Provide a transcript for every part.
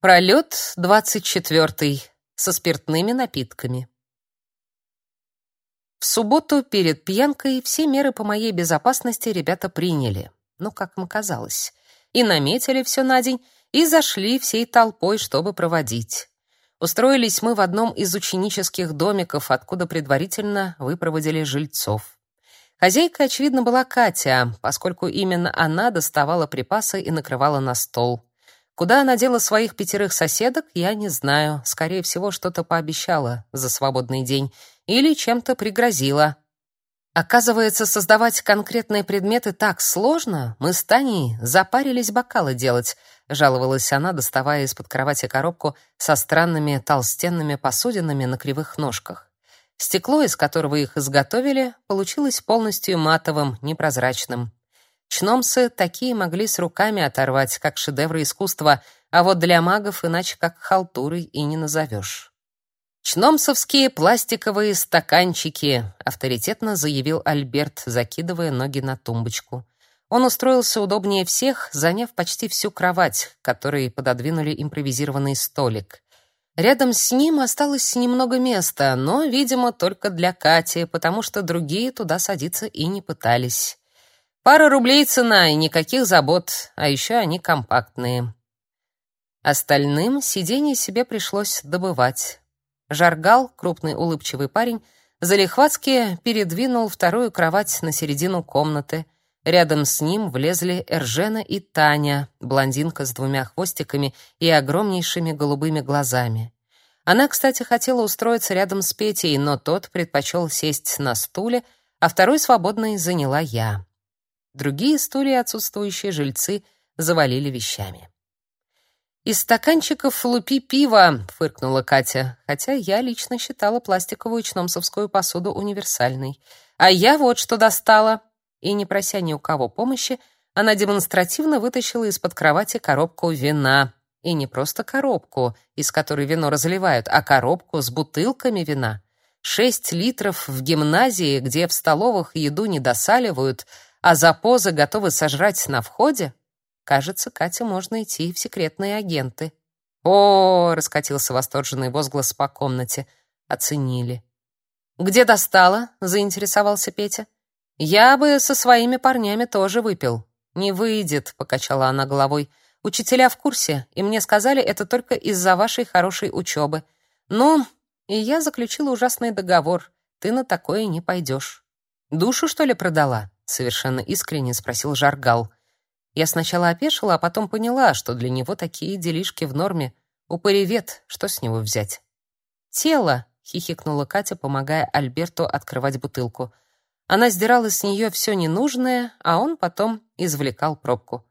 Пролет двадцать четвертый со спиртными напитками. В субботу перед пьянкой все меры по моей безопасности ребята приняли, ну, как им казалось, и наметили все на день, и зашли всей толпой, чтобы проводить. Устроились мы в одном из ученических домиков, откуда предварительно выпроводили жильцов. Хозяйка, очевидно, была Катя, поскольку именно она доставала припасы и накрывала на стол. Куда она дела своих пятерых соседок, я не знаю. Скорее всего, что-то пообещала за свободный день или чем-то пригрозила. Оказывается, создавать конкретные предметы так сложно. Мы с Таней запарились бокалы делать, жаловалась она, доставая из-под кровати коробку со странными толстенными посудинами на кривых ножках. Стекло, из которого их изготовили, получилось полностью матовым, непрозрачным. Чномсы такие могли с руками оторвать, как шедевры искусства, а вот для магов иначе как халтурой и не назовешь. «Чномсовские пластиковые стаканчики», — авторитетно заявил Альберт, закидывая ноги на тумбочку. Он устроился удобнее всех, заняв почти всю кровать, которой пододвинули импровизированный столик. Рядом с ним осталось немного места, но, видимо, только для Кати, потому что другие туда садиться и не пытались. Пара рублей цена и никаких забот, а еще они компактные. Остальным сиденье себе пришлось добывать. Жаргал, крупный улыбчивый парень, залихватски передвинул вторую кровать на середину комнаты. Рядом с ним влезли Эржена и Таня, блондинка с двумя хвостиками и огромнейшими голубыми глазами. Она, кстати, хотела устроиться рядом с Петей, но тот предпочел сесть на стуле, а второй свободный заняла я. Другие стулья отсутствующие жильцы завалили вещами. «Из стаканчиков лупи пива», — фыркнула Катя, хотя я лично считала пластиковую чномсовскую посуду универсальной. «А я вот что достала». И, не прося ни у кого помощи, она демонстративно вытащила из-под кровати коробку вина. И не просто коробку, из которой вино разливают, а коробку с бутылками вина. Шесть литров в гимназии, где в столовых еду не досаливают — а за позы готовы сожрать на входе? Кажется, Кате можно идти в секретные агенты. О, раскатился восторженный возглас по комнате. Оценили. Где достала? заинтересовался Петя. Я бы со своими парнями тоже выпил. Не выйдет, покачала она головой. Учителя в курсе, и мне сказали, это только из-за вашей хорошей учебы. Ну, и я заключила ужасный договор. Ты на такое не пойдешь. Душу что ли продала? совершенно искренне спросил Жаргал. Я сначала опешила, а потом поняла, что для него такие делишки в норме. Упыревет, что с него взять? Тело, хихикнула Катя, помогая Альберту открывать бутылку. Она сдирала с нее все ненужное, а он потом извлекал пробку.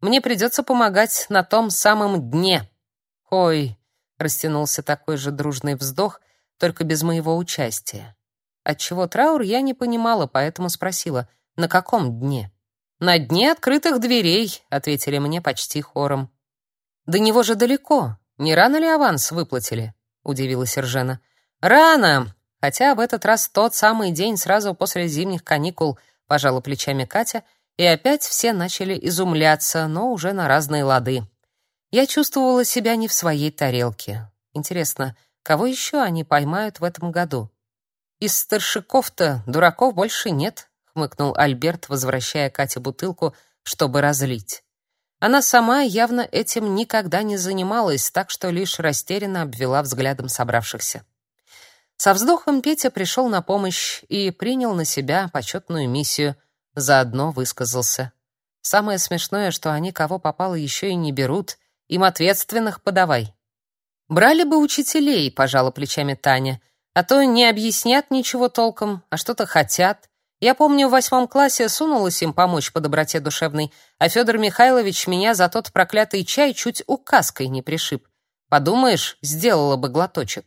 Мне придется помогать на том самом дне. Ой, растянулся такой же дружный вздох, только без моего участия. Отчего траур я не понимала, поэтому спросила: на каком дне? На дне открытых дверей, ответили мне почти хором. До него же далеко. Не рано ли аванс выплатили? удивилась Ржена. Рано, хотя в этот раз тот самый день сразу после зимних каникул, пожала плечами Катя, и опять все начали изумляться, но уже на разные лады. Я чувствовала себя не в своей тарелке. Интересно, кого еще они поймают в этом году? Из старшиков-то дураков больше нет, хмыкнул Альберт, возвращая Кате бутылку, чтобы разлить. Она сама явно этим никогда не занималась, так что лишь растерянно обвела взглядом собравшихся. Со вздохом Петя пришел на помощь и принял на себя почетную миссию, заодно высказался. Самое смешное, что они кого попало еще и не берут, им ответственных подавай. Брали бы учителей, пожала плечами Таня, а то не объяснят ничего толком, а что-то хотят. Я помню, в восьмом классе сунулась им помочь по доброте душевной, а Федор Михайлович меня за тот проклятый чай чуть указкой не пришиб. Подумаешь, сделала бы глоточек.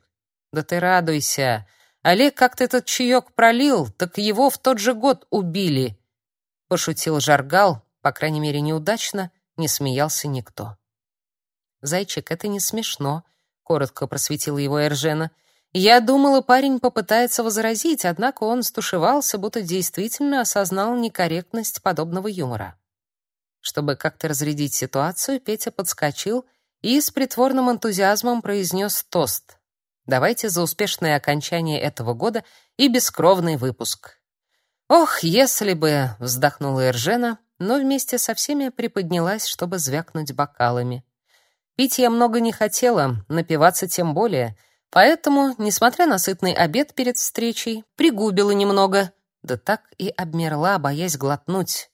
Да ты радуйся. Олег как-то этот чаек пролил, так его в тот же год убили. Пошутил Жаргал, по крайней мере, неудачно, не смеялся никто. Зайчик, это не смешно, коротко просветила его Эржена. Я думала, парень попытается возразить, однако он стушевался, будто действительно осознал некорректность подобного юмора. Чтобы как-то разрядить ситуацию, Петя подскочил и с притворным энтузиазмом произнес тост. Давайте за успешное окончание этого года и бескровный выпуск. Ох, если бы, вздохнула Эржена, но вместе со всеми приподнялась, чтобы звякнуть бокалами. Пить я много не хотела, напиваться тем более, поэтому, несмотря на сытный обед перед встречей, пригубила немного, да так и обмерла, боясь глотнуть.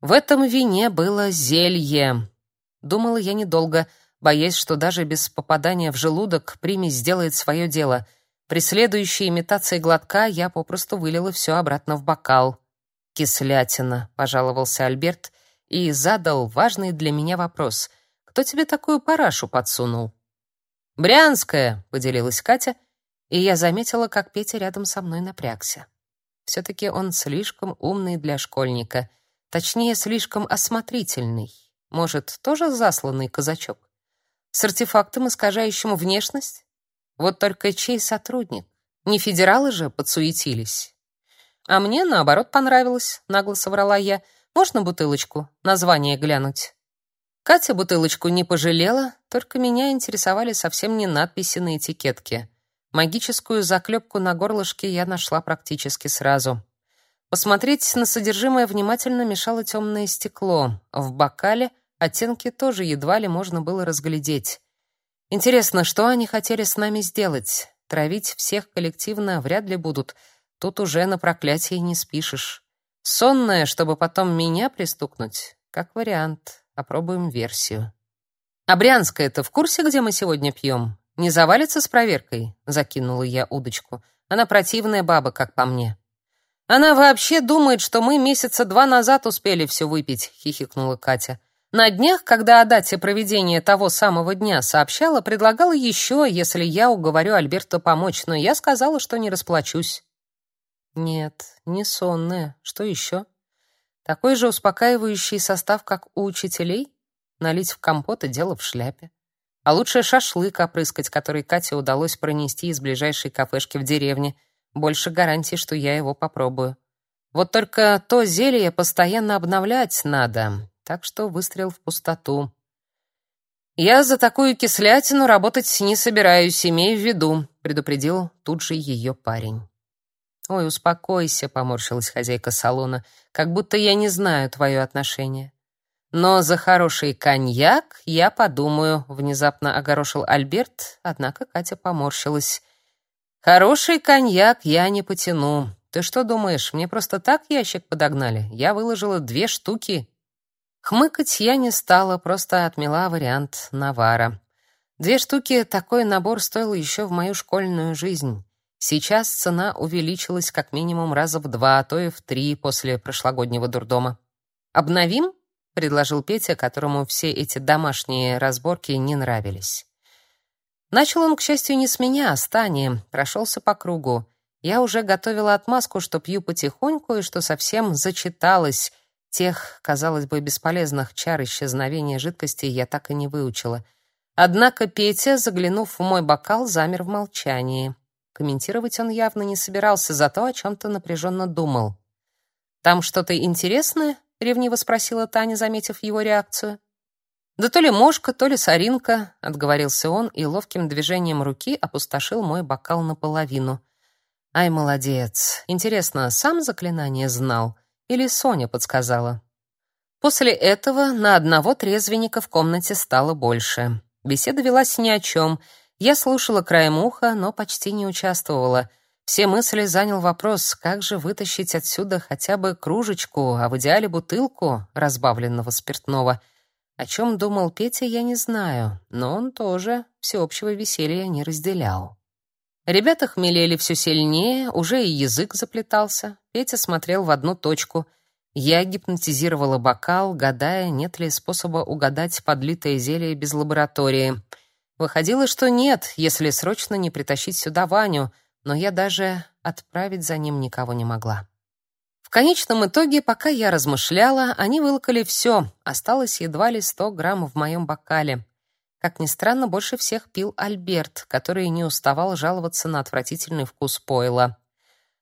В этом вине было зелье. Думала я недолго, боясь, что даже без попадания в желудок примесь сделает свое дело. При следующей имитации глотка я попросту вылила все обратно в бокал. «Кислятина», — пожаловался Альберт и задал важный для меня вопрос. «Кто тебе такую парашу подсунул?» «Брянская», — поделилась Катя, и я заметила, как Петя рядом со мной напрягся. Все-таки он слишком умный для школьника, точнее, слишком осмотрительный. Может, тоже засланный казачок? С артефактом, искажающим внешность? Вот только чей сотрудник? Не федералы же подсуетились. А мне, наоборот, понравилось, нагло соврала я. Можно бутылочку? Название глянуть. Катя бутылочку не пожалела, только меня интересовали совсем не надписи на этикетке. Магическую заклепку на горлышке я нашла практически сразу. Посмотреть на содержимое внимательно мешало темное стекло. В бокале оттенки тоже едва ли можно было разглядеть. Интересно, что они хотели с нами сделать? Травить всех коллективно вряд ли будут. Тут уже на проклятие не спишешь. Сонная, чтобы потом меня пристукнуть? Как вариант. Попробуем версию. А Брянская-то в курсе, где мы сегодня пьем? Не завалится с проверкой, закинула я удочку. Она противная баба, как по мне. Она вообще думает, что мы месяца два назад успели все выпить, хихикнула Катя. На днях, когда о дате проведения того самого дня сообщала, предлагала еще, если я уговорю Альберта помочь, но я сказала, что не расплачусь. Нет, не сонная. Что еще? Такой же успокаивающий состав, как у учителей? Налить в компот и дело в шляпе. А лучше шашлык опрыскать, который Кате удалось пронести из ближайшей кафешки в деревне. Больше гарантий, что я его попробую. Вот только то зелье постоянно обновлять надо, так что выстрел в пустоту. «Я за такую кислятину работать не собираюсь, имей в виду», — предупредил тут же ее парень. «Ой, успокойся», — поморщилась хозяйка салона, «как будто я не знаю твое отношение». Но за хороший коньяк я подумаю, внезапно огорошил Альберт, однако Катя поморщилась. Хороший коньяк я не потяну. Ты что думаешь, мне просто так ящик подогнали? Я выложила две штуки. Хмыкать я не стала, просто отмела вариант навара. Две штуки такой набор стоил еще в мою школьную жизнь. Сейчас цена увеличилась как минимум раза в два, а то и в три после прошлогоднего дурдома. Обновим? — предложил Петя, которому все эти домашние разборки не нравились. Начал он, к счастью, не с меня, а с Тани, прошелся по кругу. Я уже готовила отмазку, что пью потихоньку и что совсем зачиталась. Тех, казалось бы, бесполезных чар исчезновения жидкости я так и не выучила. Однако Петя, заглянув в мой бокал, замер в молчании. Комментировать он явно не собирался, зато о чем-то напряженно думал. «Там что-то интересное?» ревниво спросила Таня, заметив его реакцию. Да то ли мошка, то ли соринка, отговорился он и ловким движением руки опустошил мой бокал наполовину. Ай, молодец. Интересно, сам заклинание знал или Соня подсказала? После этого на одного трезвенника в комнате стало больше. Беседа велась ни о чем. Я слушала краем уха, но почти не участвовала. Все мысли занял вопрос, как же вытащить отсюда хотя бы кружечку, а в идеале бутылку разбавленного спиртного. О чем думал Петя, я не знаю, но он тоже всеобщего веселья не разделял. Ребята хмелели все сильнее, уже и язык заплетался. Петя смотрел в одну точку. Я гипнотизировала бокал, гадая, нет ли способа угадать подлитое зелье без лаборатории. Выходило, что нет, если срочно не притащить сюда Ваню — но я даже отправить за ним никого не могла. В конечном итоге, пока я размышляла, они вылокали все, осталось едва ли сто грамм в моем бокале. Как ни странно, больше всех пил Альберт, который не уставал жаловаться на отвратительный вкус пойла.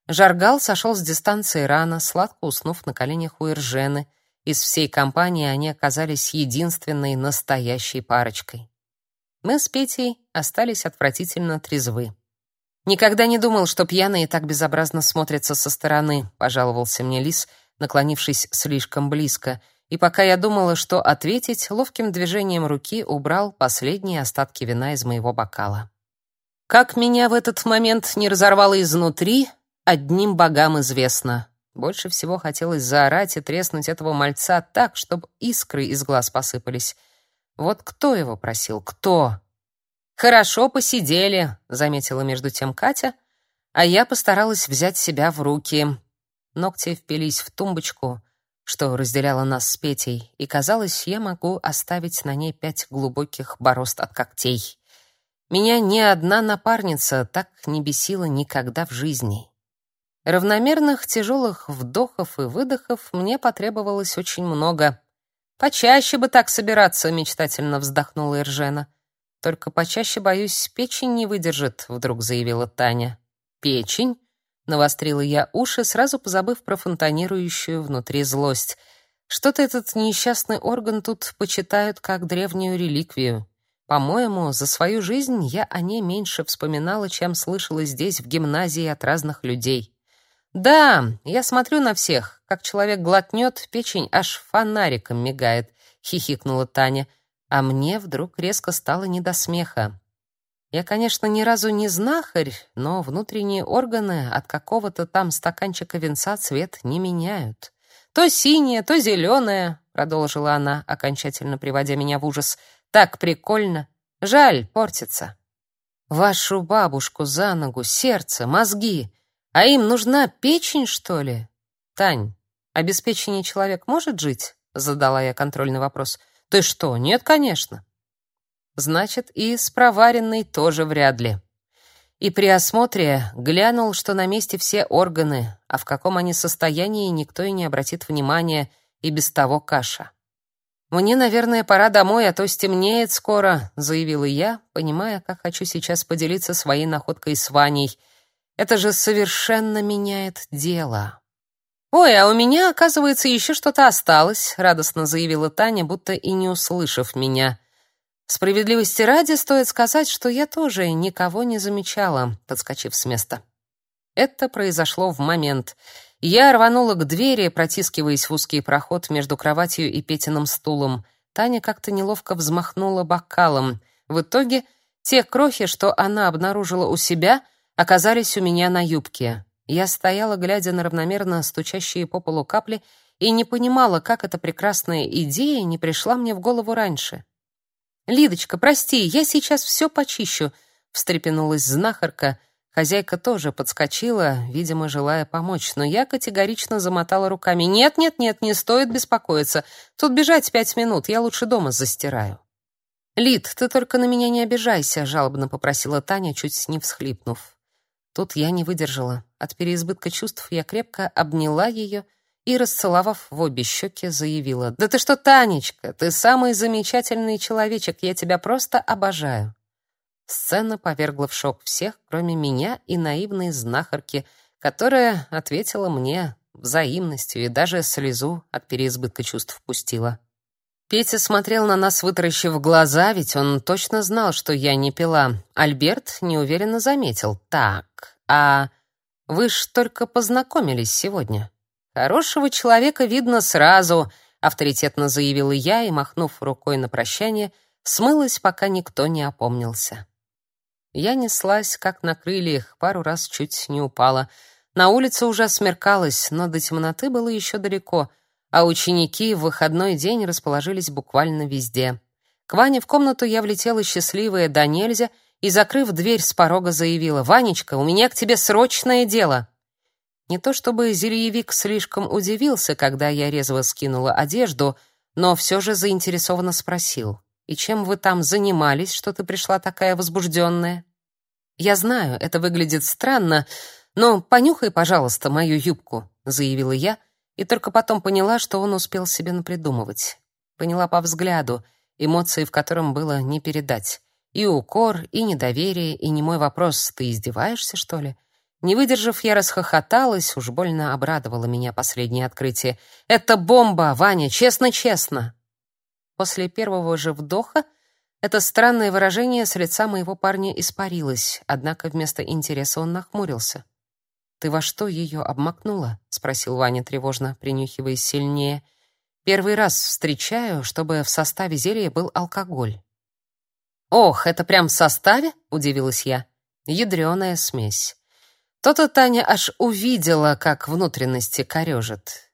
Жаргал сошел с дистанции рано, сладко уснув на коленях у Иржены, Из всей компании они оказались единственной настоящей парочкой. Мы с Петей остались отвратительно трезвы. Никогда не думал, что пьяные так безобразно смотрятся со стороны, пожаловался мне Лис, наклонившись слишком близко, и пока я думала, что ответить, ловким движением руки убрал последние остатки вина из моего бокала. Как меня в этот момент не разорвало изнутри, одним богам известно. Больше всего хотелось заорать и треснуть этого мальца так, чтобы искры из глаз посыпались. Вот кто его просил? Кто? Хорошо посидели, заметила между тем Катя, а я постаралась взять себя в руки. Ногти впились в тумбочку, что разделяла нас с Петей, и казалось, я могу оставить на ней пять глубоких борозд от когтей. Меня ни одна напарница так не бесила никогда в жизни. Равномерных тяжелых вдохов и выдохов мне потребовалось очень много. Почаще бы так собираться, мечтательно вздохнула Иржена. Только почаще, боюсь, печень не выдержит, вдруг заявила Таня. Печень? Навострила я уши, сразу позабыв про фонтанирующую внутри злость. Что-то этот несчастный орган тут почитают как древнюю реликвию. По-моему, за свою жизнь я о ней меньше вспоминала, чем слышала здесь в гимназии от разных людей. Да, я смотрю на всех, как человек глотнет, печень аж фонариком мигает, хихикнула Таня, а мне вдруг резко стало не до смеха. Я, конечно, ни разу не знахарь, но внутренние органы от какого-то там стаканчика винца цвет не меняют. То синее, то зеленое, продолжила она, окончательно приводя меня в ужас. Так прикольно. Жаль, портится. Вашу бабушку за ногу, сердце, мозги. А им нужна печень, что ли? Тань, без печени человек может жить? Задала я контрольный вопрос. Ты что? Нет, конечно. Значит, и с проваренной тоже вряд ли. И при осмотре глянул, что на месте все органы, а в каком они состоянии, никто и не обратит внимания, и без того каша. «Мне, наверное, пора домой, а то стемнеет скоро», — заявила я, понимая, как хочу сейчас поделиться своей находкой с Ваней, это же совершенно меняет дело. Ой, а у меня, оказывается, еще что-то осталось, радостно заявила Таня, будто и не услышав меня. Справедливости ради стоит сказать, что я тоже никого не замечала, подскочив с места. Это произошло в момент. Я рванула к двери, протискиваясь в узкий проход между кроватью и Петиным стулом. Таня как-то неловко взмахнула бокалом. В итоге те крохи, что она обнаружила у себя, оказались у меня на юбке. Я стояла, глядя на равномерно стучащие по полу капли, и не понимала, как эта прекрасная идея не пришла мне в голову раньше. «Лидочка, прости, я сейчас все почищу», — встрепенулась знахарка. Хозяйка тоже подскочила, видимо, желая помочь, но я категорично замотала руками. «Нет, нет, нет, не стоит беспокоиться. Тут бежать пять минут, я лучше дома застираю». «Лид, ты только на меня не обижайся», — жалобно попросила Таня, чуть не всхлипнув. Тут я не выдержала. От переизбытка чувств я крепко обняла ее и, расцеловав в обе щеки, заявила: "Да ты что, Танечка, ты самый замечательный человечек, я тебя просто обожаю". Сцена повергла в шок всех, кроме меня и наивной знахарки, которая ответила мне взаимностью и даже слезу от переизбытка чувств пустила. Петя смотрел на нас, вытаращив глаза, ведь он точно знал, что я не пила. Альберт неуверенно заметил. «Так, а вы ж только познакомились сегодня». «Хорошего человека видно сразу», — авторитетно заявила я и, махнув рукой на прощание, смылась, пока никто не опомнился. Я неслась, как на крыльях, пару раз чуть не упала. На улице уже смеркалось, но до темноты было еще далеко — а ученики в выходной день расположились буквально везде. К Ване в комнату я влетела счастливая до нельзя и, закрыв дверь с порога, заявила, «Ванечка, у меня к тебе срочное дело». Не то чтобы зельевик слишком удивился, когда я резво скинула одежду, но все же заинтересованно спросил, «И чем вы там занимались, что ты пришла такая возбужденная?» «Я знаю, это выглядит странно, но понюхай, пожалуйста, мою юбку», — заявила я, и только потом поняла, что он успел себе напридумывать. Поняла по взгляду, эмоции в котором было не передать. И укор, и недоверие, и не мой вопрос «ты издеваешься, что ли?» Не выдержав, я расхохоталась, уж больно обрадовало меня последнее открытие. «Это бомба, Ваня, честно-честно!» После первого же вдоха это странное выражение с лица моего парня испарилось, однако вместо интереса он нахмурился. «Ты во что ее обмакнула?» — спросил Ваня тревожно, принюхиваясь сильнее. «Первый раз встречаю, чтобы в составе зелья был алкоголь». «Ох, это прям в составе?» — удивилась я. «Ядреная смесь». То-то Таня аж увидела, как внутренности корежит.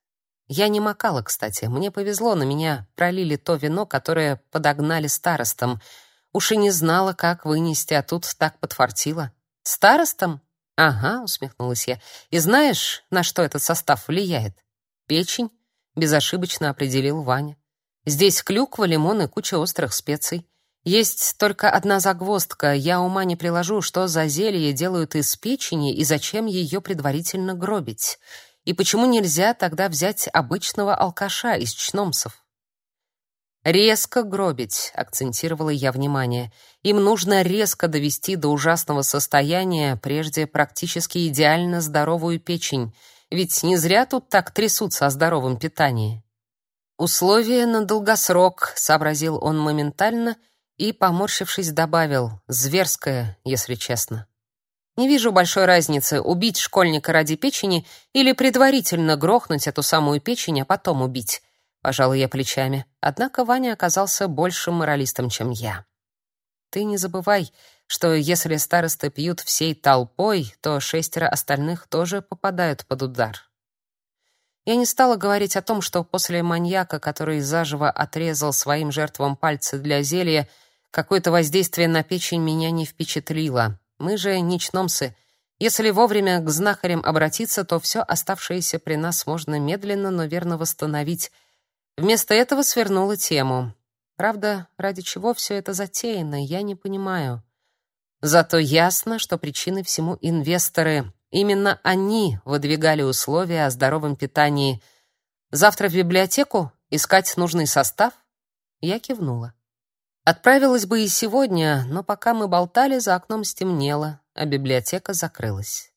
Я не макала, кстати. Мне повезло, на меня пролили то вино, которое подогнали старостам. Уж и не знала, как вынести, а тут так подфартило. Старостам? Ага, усмехнулась я. И знаешь, на что этот состав влияет? Печень, безошибочно определил Ваня. Здесь клюква, лимон и куча острых специй. Есть только одна загвоздка. Я ума не приложу, что за зелье делают из печени и зачем ее предварительно гробить. И почему нельзя тогда взять обычного алкаша из чномсов? Резко гробить, акцентировала я внимание. Им нужно резко довести до ужасного состояния прежде практически идеально здоровую печень, ведь не зря тут так трясутся о здоровом питании. Условие на долгосрок, сообразил он моментально и, поморщившись, добавил: зверское, если честно. Не вижу большой разницы убить школьника ради печени или предварительно грохнуть эту самую печень, а потом убить. Пожалуй, я плечами. Однако Ваня оказался большим моралистом, чем я. Ты не забывай, что если старосты пьют всей толпой, то шестеро остальных тоже попадают под удар. Я не стала говорить о том, что после маньяка, который заживо отрезал своим жертвам пальцы для зелья, какое-то воздействие на печень меня не впечатлило. Мы же ничномсы. Если вовремя к знахарям обратиться, то все оставшееся при нас можно медленно, но верно восстановить. Вместо этого свернула тему. Правда, ради чего все это затеяно, я не понимаю. Зато ясно, что причины всему инвесторы. Именно они выдвигали условия о здоровом питании. Завтра в библиотеку искать нужный состав? Я кивнула. Отправилась бы и сегодня, но пока мы болтали, за окном стемнело, а библиотека закрылась.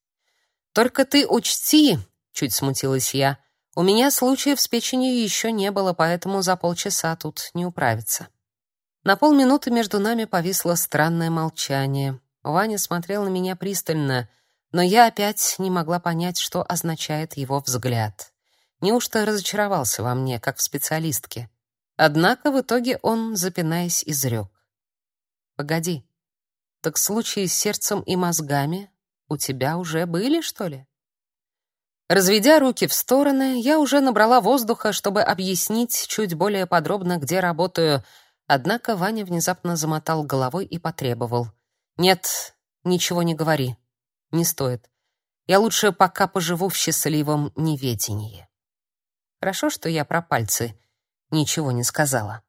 Только ты учти, чуть смутилась я. У меня случаев с печенью еще не было, поэтому за полчаса тут не управиться. На полминуты между нами повисло странное молчание. Ваня смотрел на меня пристально, но я опять не могла понять, что означает его взгляд. Неужто разочаровался во мне, как в специалистке? Однако в итоге он, запинаясь, изрек. «Погоди, так случаи с сердцем и мозгами у тебя уже были, что ли?» Разведя руки в стороны, я уже набрала воздуха, чтобы объяснить чуть более подробно, где работаю, однако Ваня внезапно замотал головой и потребовал. «Нет, ничего не говори. Не стоит. Я лучше пока поживу в счастливом неведении». Хорошо, что я про пальцы ничего не сказала.